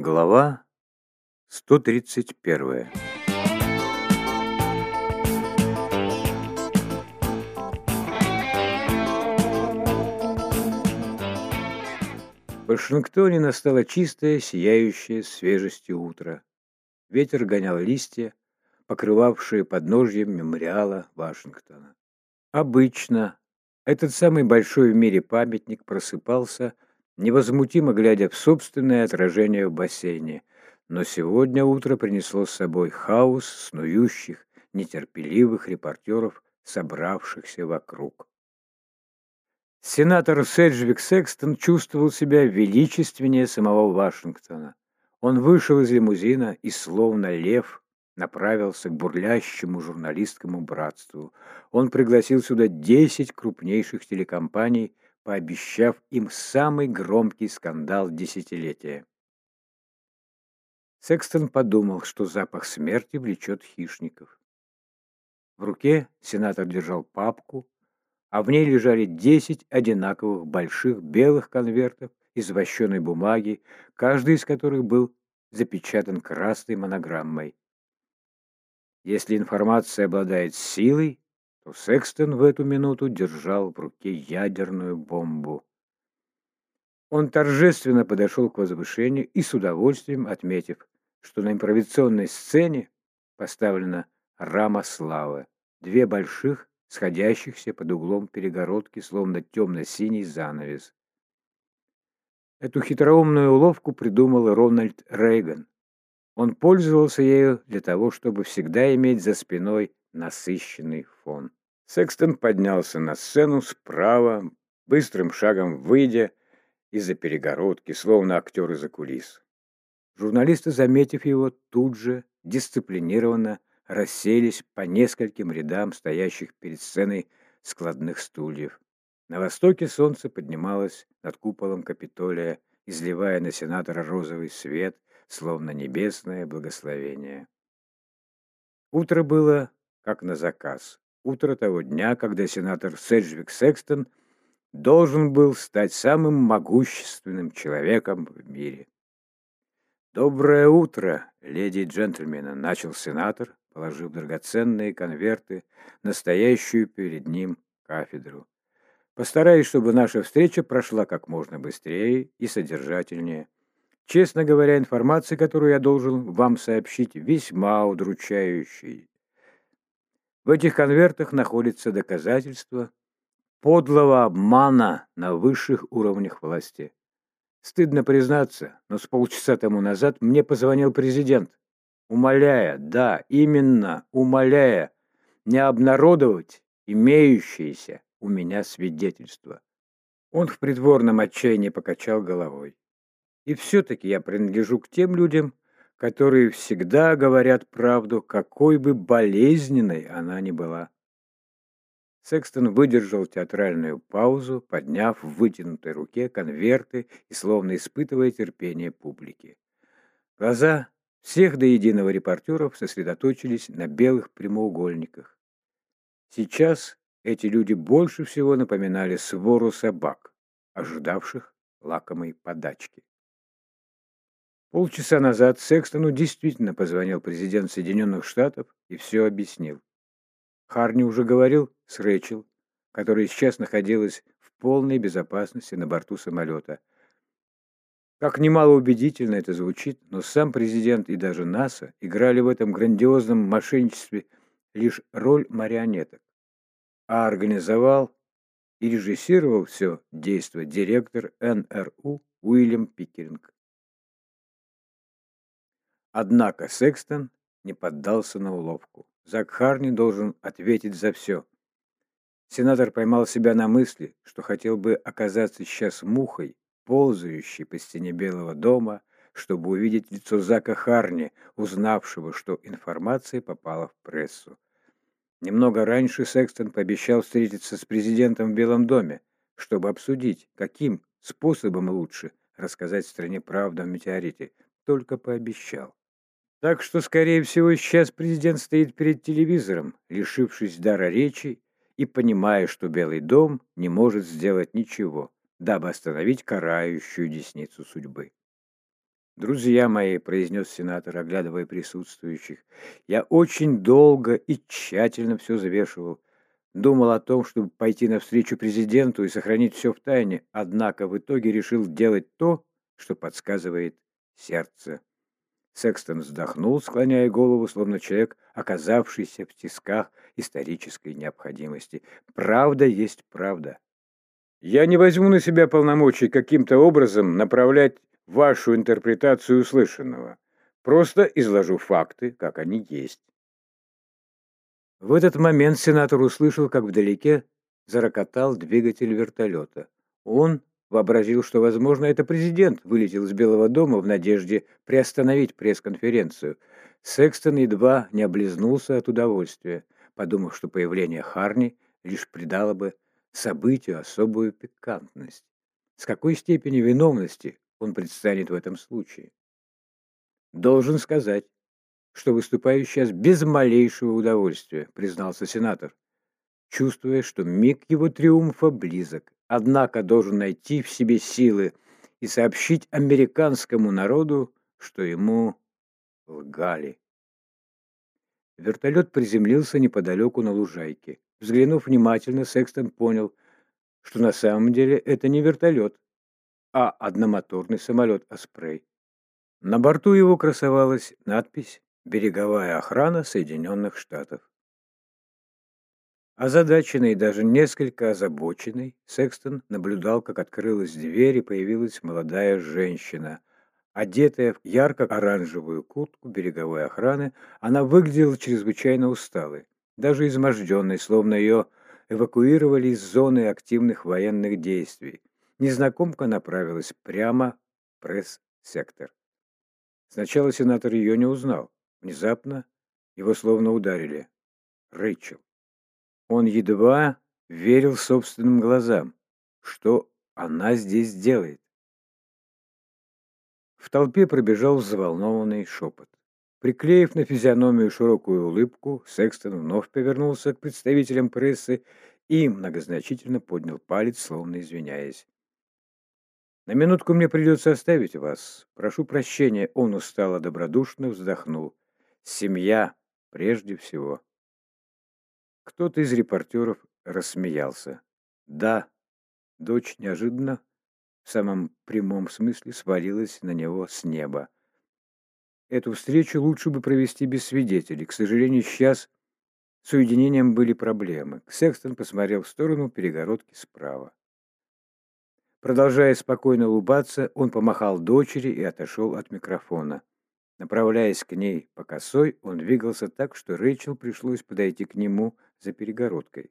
Глава 131 В Вашингтоне настало чистое, сияющее свежестью утро. Ветер гонял листья, покрывавшие подножьем мемориала Вашингтона. Обычно этот самый большой в мире памятник просыпался невозмутимо глядя в собственное отражение в бассейне. Но сегодня утро принесло с собой хаос снующих, нетерпеливых репортеров, собравшихся вокруг. Сенатор Седжвик Секстон чувствовал себя величественнее самого Вашингтона. Он вышел из лимузина и, словно лев, направился к бурлящему журналистскому братству. Он пригласил сюда десять крупнейших телекомпаний – пообещав им самый громкий скандал десятилетия. Секстон подумал, что запах смерти влечет хищников. В руке сенатор держал папку, а в ней лежали десять одинаковых больших белых конвертов из вощеной бумаги, каждый из которых был запечатан красной монограммой. Если информация обладает силой, Секстон в эту минуту держал в руке ядерную бомбу. Он торжественно подошел к возвышению и с удовольствием отметив, что на импровизационной сцене поставлена рама славы, две больших, сходящихся под углом перегородки, словно темно-синий занавес. Эту хитроумную уловку придумал Рональд Рейган. Он пользовался ею для того, чтобы всегда иметь за спиной насыщенный фон. Секстон поднялся на сцену справа, быстрым шагом выйдя из-за перегородки, словно актер из-за кулис. Журналисты, заметив его, тут же дисциплинированно расселись по нескольким рядам стоящих перед сценой складных стульев. На востоке солнце поднималось над куполом Капитолия, изливая на сенатора розовый свет, словно небесное благословение. Утро было как на заказ утро того дня, когда сенатор Седжвик Секстон должен был стать самым могущественным человеком в мире. «Доброе утро, леди и джентльмены!» — начал сенатор, положив драгоценные конверты на перед ним кафедру. «Постараюсь, чтобы наша встреча прошла как можно быстрее и содержательнее. Честно говоря, информация, которую я должен вам сообщить, весьма удручающая. В этих конвертах находится доказательство подлого обмана на высших уровнях власти. Стыдно признаться, но с полчаса тому назад мне позвонил президент, умоляя, да, именно умоляя, не обнародовать имеющиеся у меня свидетельства. Он в притворном отчаянии покачал головой. И все-таки я принадлежу к тем людям, которые всегда говорят правду, какой бы болезненной она ни была. Секстон выдержал театральную паузу, подняв в вытянутой руке конверты и словно испытывая терпение публики. Глаза всех до единого репортеров сосредоточились на белых прямоугольниках. Сейчас эти люди больше всего напоминали свору собак, ожидавших лакомой подачки. Полчаса назад Секстону действительно позвонил президент Соединенных Штатов и все объяснил. Харни уже говорил с Рэчел, которая сейчас находилась в полной безопасности на борту самолета. Как немало убедительно это звучит, но сам президент и даже НАСА играли в этом грандиозном мошенничестве лишь роль марионеток, а организовал и режиссировал все действо директор НРУ Уильям Пикеринг. Однако Секстон не поддался на уловку. Зак Харни должен ответить за все. Сенатор поймал себя на мысли, что хотел бы оказаться сейчас мухой, ползающей по стене Белого дома, чтобы увидеть лицо Зака Харни, узнавшего, что информация попала в прессу. Немного раньше Секстон пообещал встретиться с президентом в Белом доме, чтобы обсудить, каким способом лучше рассказать стране правду о метеорите. Только пообещал. Так что, скорее всего, сейчас президент стоит перед телевизором, лишившись дара речи и понимая, что Белый дом не может сделать ничего, дабы остановить карающую десницу судьбы. «Друзья мои», — произнес сенатор, оглядывая присутствующих, — «я очень долго и тщательно все взвешивал. Думал о том, чтобы пойти навстречу президенту и сохранить все в тайне, однако в итоге решил делать то, что подсказывает сердце». Секстон вздохнул, склоняя голову, словно человек, оказавшийся в тисках исторической необходимости. «Правда есть правда. Я не возьму на себя полномочий каким-то образом направлять вашу интерпретацию услышанного. Просто изложу факты, как они есть. В этот момент сенатор услышал, как вдалеке зарокотал двигатель вертолета. Он вообразил, что, возможно, это президент вылетел из Белого дома в надежде приостановить пресс-конференцию. Секстон едва не облизнулся от удовольствия, подумав, что появление Харни лишь придало бы событию особую пикантность. С какой степени виновности он предстанет в этом случае. Должен сказать, что выступаю сейчас без малейшего удовольствия, признался сенатор, чувствуя, что миг его триумфа близок, однако должен найти в себе силы и сообщить американскому народу, что ему лгали. Вертолет приземлился неподалеку на лужайке. Взглянув внимательно, Секстон понял, что на самом деле это не вертолет, а одномоторный самолет «Аспрей». На борту его красовалась надпись «Береговая охрана Соединенных Штатов». Озадаченный и даже несколько озабоченный, Секстон наблюдал, как открылась дверь и появилась молодая женщина. Одетая в ярко-оранжевую куртку береговой охраны, она выглядела чрезвычайно усталой, даже изможденной, словно ее эвакуировали из зоны активных военных действий. Незнакомка направилась прямо в пресс-сектор. Сначала сенатор ее не узнал. Внезапно его словно ударили. Рэйчел. Он едва верил собственным глазам. Что она здесь делает? В толпе пробежал взволнованный шепот. Приклеив на физиономию широкую улыбку, Секстон вновь повернулся к представителям прессы и многозначительно поднял палец, словно извиняясь. На минутку мне придется оставить вас. Прошу прощения, он устало добродушно вздохнул. Семья прежде всего. Кто-то из репортеров рассмеялся. Да, дочь неожиданно, в самом прямом смысле, свалилась на него с неба. Эту встречу лучше бы провести без свидетелей. К сожалению, сейчас с уединением были проблемы. Секстон посмотрел в сторону перегородки справа. Продолжая спокойно улыбаться, он помахал дочери и отошел от микрофона. Направляясь к ней по косой, он двигался так, что Рэйчел пришлось подойти к нему за перегородкой.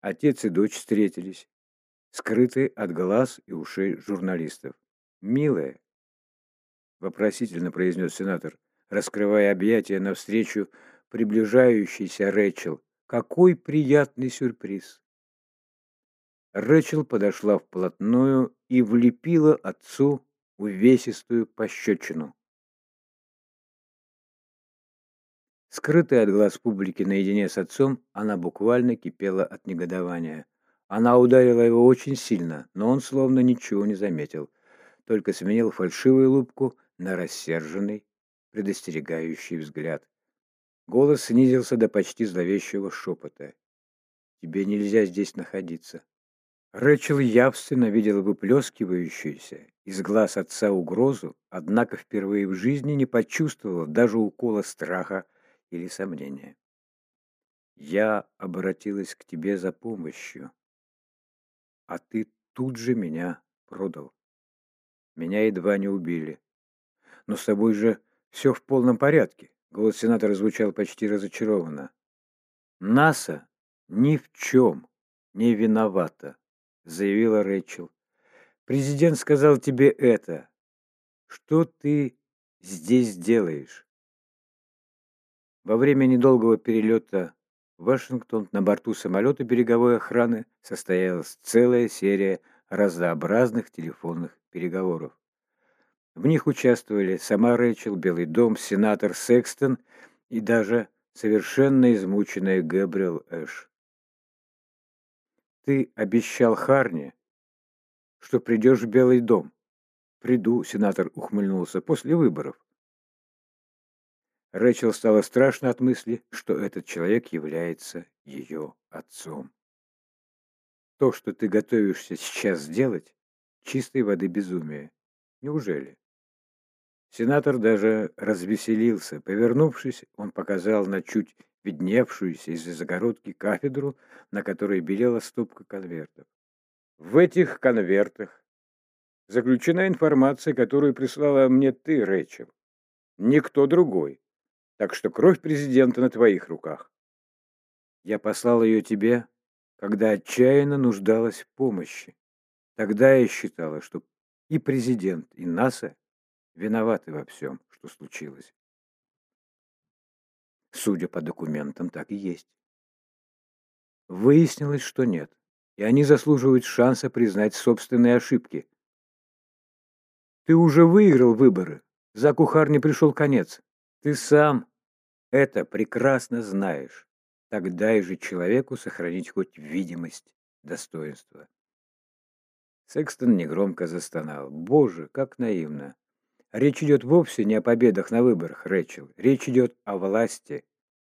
Отец и дочь встретились, скрытые от глаз и ушей журналистов. «Милая», — вопросительно произнес сенатор, раскрывая объятия навстречу приближающейся Рэйчел, «какой приятный сюрприз!» Рэчел подошла вплотную и влепила отцу увесистую пощечину. Скрытая от глаз публики наедине с отцом, она буквально кипела от негодования. Она ударила его очень сильно, но он словно ничего не заметил, только сменил фальшивую улыбку на рассерженный, предостерегающий взгляд. Голос снизился до почти зловещего шепота. «Тебе нельзя здесь находиться. Рэчел явственно видела выплескивающуюся из глаз отца угрозу, однако впервые в жизни не почувствовала даже укола страха или сомнения. «Я обратилась к тебе за помощью, а ты тут же меня продал. Меня едва не убили. Но с тобой же все в полном порядке», — голос сенатора звучал почти разочарованно. «НАСА ни в чем не виновата», заявила Рэйчел. Президент сказал тебе это. Что ты здесь делаешь? Во время недолгого перелета в Вашингтон на борту самолета береговой охраны состоялась целая серия разнообразных телефонных переговоров. В них участвовали сама Рэйчел, Белый дом, сенатор Секстон и даже совершенно измученная Гэбриэл Эш. Ты обещал Харне, что придешь в Белый дом, приду, сенатор ухмыльнулся, после выборов. Рэчел стало страшно от мысли, что этот человек является ее отцом. То, что ты готовишься сейчас сделать, чистой воды безумие. Неужели? Сенатор даже развеселился. Повернувшись, он показал на чуть видневшуюся из-за загородки кафедру, на которой белела стопка конвертов. В этих конвертах заключена информация, которую прислала мне ты, Рэйчел. Никто другой. Так что кровь президента на твоих руках. Я послал ее тебе, когда отчаянно нуждалась в помощи. Тогда я считала, что и президент, и НАСА виноваты во всем, что случилось. Судя по документам, так и есть. Выяснилось, что нет, и они заслуживают шанса признать собственные ошибки. Ты уже выиграл выборы. За кухар не пришел конец. Ты сам это прекрасно знаешь. Тогда и же человеку сохранить хоть видимость достоинства. Секстон негромко застонал. Боже, как наивно. Речь идет вовсе не о победах на выборах, Рэчел. Речь идет о власти,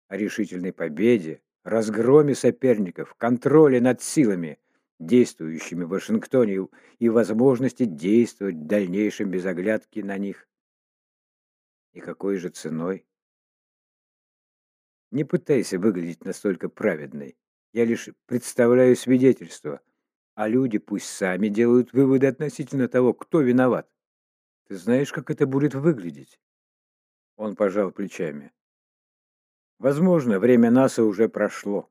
о решительной победе, разгроме соперников, контроле над силами, действующими в Вашингтоне, и возможности действовать в дальнейшем без оглядки на них. И какой же ценой? Не пытайся выглядеть настолько праведной. Я лишь представляю свидетельство, а люди пусть сами делают выводы относительно того, кто виноват. Ты знаешь, как это будет выглядеть?» Он пожал плечами. «Возможно, время НАСА уже прошло».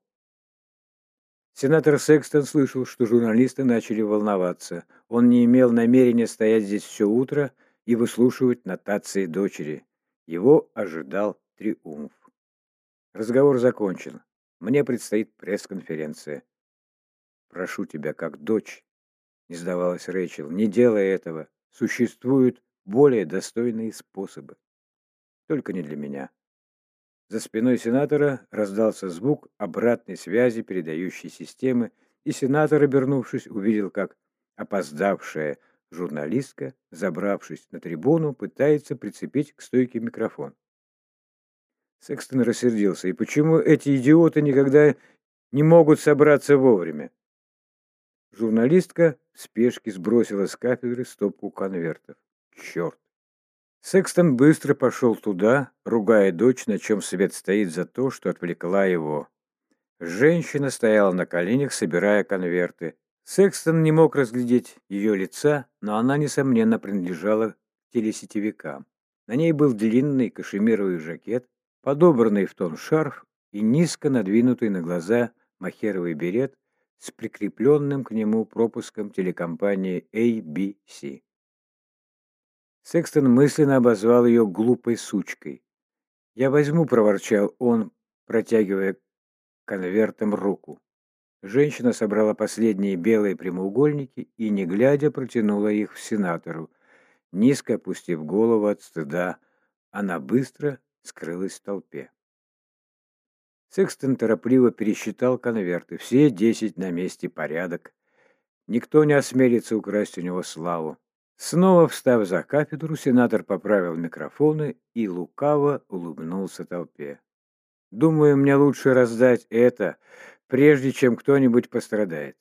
Сенатор Секстон слышал, что журналисты начали волноваться. Он не имел намерения стоять здесь все утро и выслушивать нотации дочери. Его ожидал триумф. Разговор закончен. Мне предстоит пресс-конференция. «Прошу тебя, как дочь», — не сдавалась Рэйчел, — «не делай этого. Существуют более достойные способы. Только не для меня. За спиной сенатора раздался звук обратной связи передающей системы, и сенатор, обернувшись, увидел, как опоздавшая журналистка, забравшись на трибуну, пытается прицепить к стойке микрофон. Секстон рассердился. «И почему эти идиоты никогда не могут собраться вовремя?» Журналистка в спешке сбросила с кафедры стопку конвертов. Черт! Секстон быстро пошел туда, ругая дочь, на чем свет стоит за то, что отвлекла его. Женщина стояла на коленях, собирая конверты. Секстон не мог разглядеть ее лица, но она, несомненно, принадлежала телесетевикам. На ней был длинный кашемировый жакет, подобранный в тон шарф и низко надвинутый на глаза махеровый берет с прикрепленным к нему пропуском телекомпании ABC. Секстон мысленно обозвал ее глупой сучкой. «Я возьму», — проворчал он, протягивая конвертом руку. Женщина собрала последние белые прямоугольники и, не глядя, протянула их в сенатору. Низко опустив голову от стыда, она быстро скрылась в толпе. Секстон торопливо пересчитал конверты. Все десять на месте порядок. Никто не осмелится украсть у него славу. Снова встав за кафедру, сенатор поправил микрофоны и лукаво улыбнулся толпе. «Думаю, мне лучше раздать это, прежде чем кто-нибудь пострадает».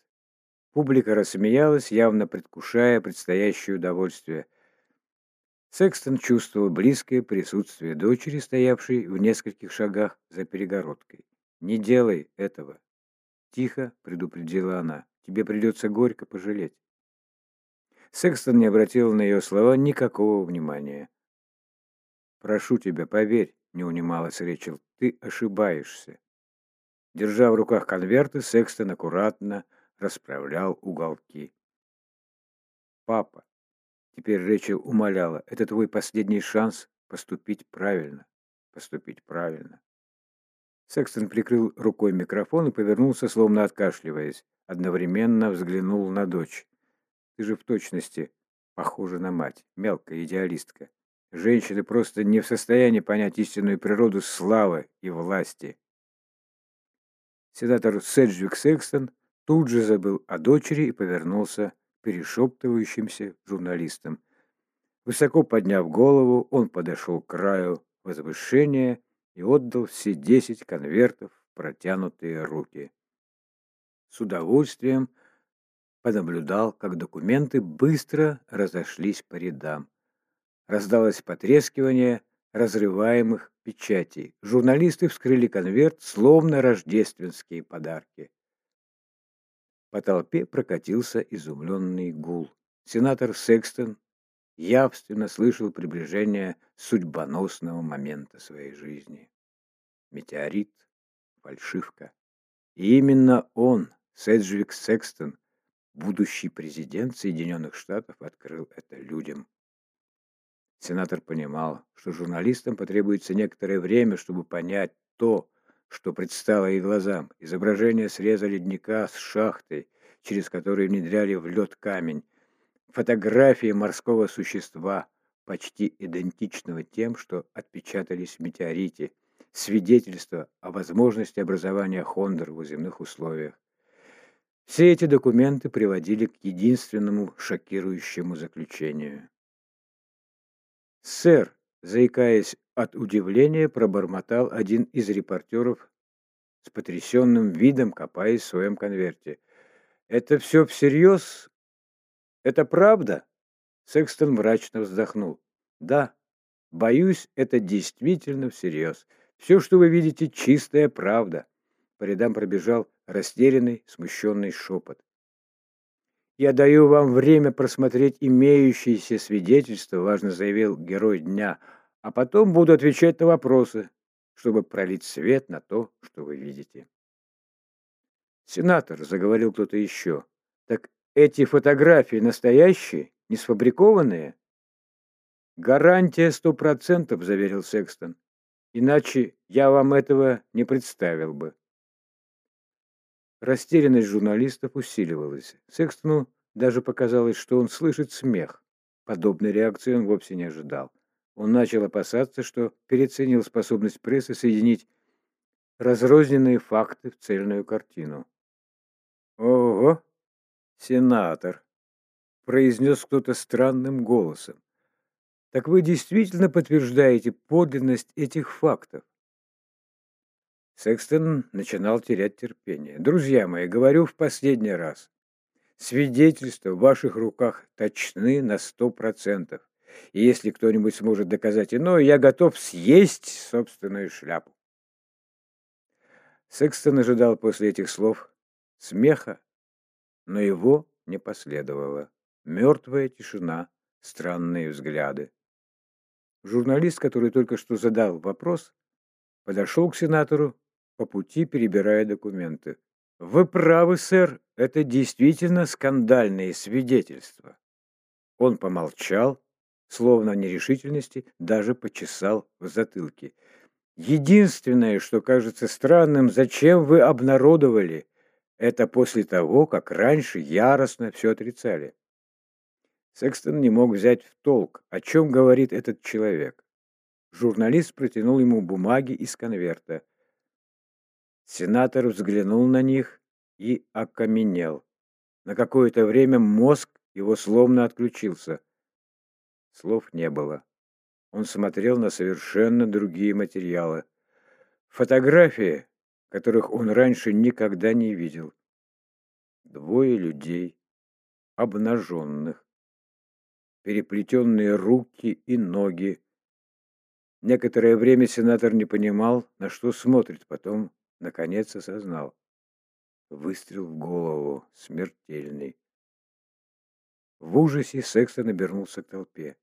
Публика рассмеялась, явно предвкушая предстоящее удовольствие. Секстон чувствовал близкое присутствие дочери, стоявшей в нескольких шагах за перегородкой. «Не делай этого!» Тихо предупредила она. «Тебе придется горько пожалеть». Секстон не обратил на ее слова никакого внимания. «Прошу тебя, поверь», — не унималась Рэчел, — «ты ошибаешься». Держа в руках конверты, Секстон аккуратно расправлял уголки. «Папа», — теперь Рэчел умоляла, — «это твой последний шанс поступить правильно, поступить правильно». Секстон прикрыл рукой микрофон и повернулся, словно откашливаясь. Одновременно взглянул на дочь. Ты же в точности похожа на мать, мелкая идеалистка. Женщины просто не в состоянии понять истинную природу славы и власти. Сенатор Седжвик Секстон тут же забыл о дочери и повернулся к перешептывающимся журналистам. Высоко подняв голову, он подошел к краю возвышения и отдал все десять конвертов в протянутые руки. С удовольствием понаблюдал, как документы быстро разошлись по рядам. Раздалось потрескивание разрываемых печатей. Журналисты вскрыли конверт, словно рождественские подарки. По толпе прокатился изумленный гул. Сенатор Секстон явственно слышал приближение судьбоносного момента своей жизни. Метеорит, фальшивка. И именно он, Седжвик Секстон, будущий президент Соединенных Штатов, открыл это людям. Сенатор понимал, что журналистам потребуется некоторое время, чтобы понять то, что предстало их глазам. Изображение среза ледника с шахтой, через который внедряли в лед камень, фотографии морского существа, почти идентичного тем, что отпечатались в метеорите, свидетельство о возможности образования хондр в земных условиях. Все эти документы приводили к единственному шокирующему заключению. «Сэр», заикаясь от удивления, пробормотал один из репортеров с потрясенным видом, копаясь в своем конверте. «Это все всерьез это правда? Секстон мрачно вздохнул. Да, боюсь, это действительно всерьез. Все, что вы видите, чистая правда. По рядам пробежал растерянный, смущенный шепот. «Я даю вам время просмотреть имеющиеся свидетельства», — важно заявил герой дня, «а потом буду отвечать на вопросы, чтобы пролить свет на то, что вы видите». «Сенатор», — заговорил кто-то еще, — «так эти фотографии настоящие, не сфабрикованные? Гарантия сто процентов, заверил Секстон. Иначе я вам этого не представил бы. Растерянность журналистов усиливалась. Секстону даже показалось, что он слышит смех. Подобной реакции он вовсе не ожидал. Он начал опасаться, что переоценил способность прессы соединить разрозненные факты в цельную картину. «Ого!» «Сенатор», — произнес кто-то странным голосом. «Так вы действительно подтверждаете подлинность этих фактов?» Секстон начинал терять терпение. «Друзья мои, говорю в последний раз. Свидетельства в ваших руках точны на сто процентов. И если кто-нибудь сможет доказать иное, я готов съесть собственную шляпу». Секстон ожидал после этих слов смеха но его не последовало. Мертвая тишина, странные взгляды. Журналист, который только что задал вопрос, подошел к сенатору, по пути перебирая документы. «Вы правы, сэр, это действительно скандальные свидетельства». Он помолчал, словно в нерешительности, даже почесал в затылке. «Единственное, что кажется странным, зачем вы обнародовали это после того, как раньше яростно все отрицали. Секстон не мог взять в толк, о чем говорит этот человек. Журналист протянул ему бумаги из конверта. Сенатор взглянул на них и окаменел. На какое-то время мозг его словно отключился. Слов не было. Он смотрел на совершенно другие материалы. Фотографии, которых он раньше никогда не видел. Двое людей, обнаженных, переплетенные руки и ноги. Некоторое время сенатор не понимал, на что смотрит, потом, наконец, осознал. Выстрел в голову, смертельный. В ужасе Секстон обернулся к толпе.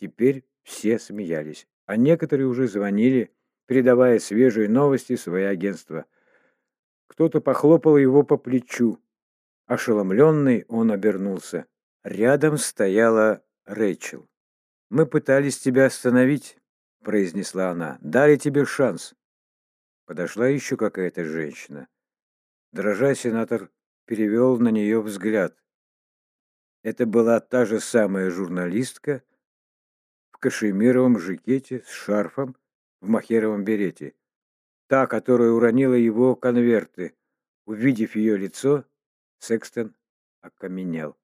Теперь все смеялись, а некоторые уже звонили, передавая свежие новости в свои агентства. Кто-то похлопал его по плечу. Ошеломленный он обернулся. Рядом стояла Рэйчел. «Мы пытались тебя остановить», — произнесла она. «Дали тебе шанс». Подошла еще какая-то женщина. Дрожа, сенатор перевел на нее взгляд. Это была та же самая журналистка в кашемировом жакете с шарфом в махеровом берете. Та, которая уронила его конверты. Увидев ее лицо, Секстон окаменел.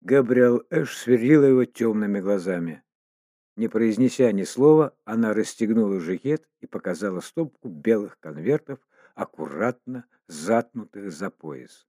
Габриэл Эш сверлила его темными глазами. Не произнеся ни слова, она расстегнула жакет и показала стопку белых конвертов, аккуратно затнутых за пояс.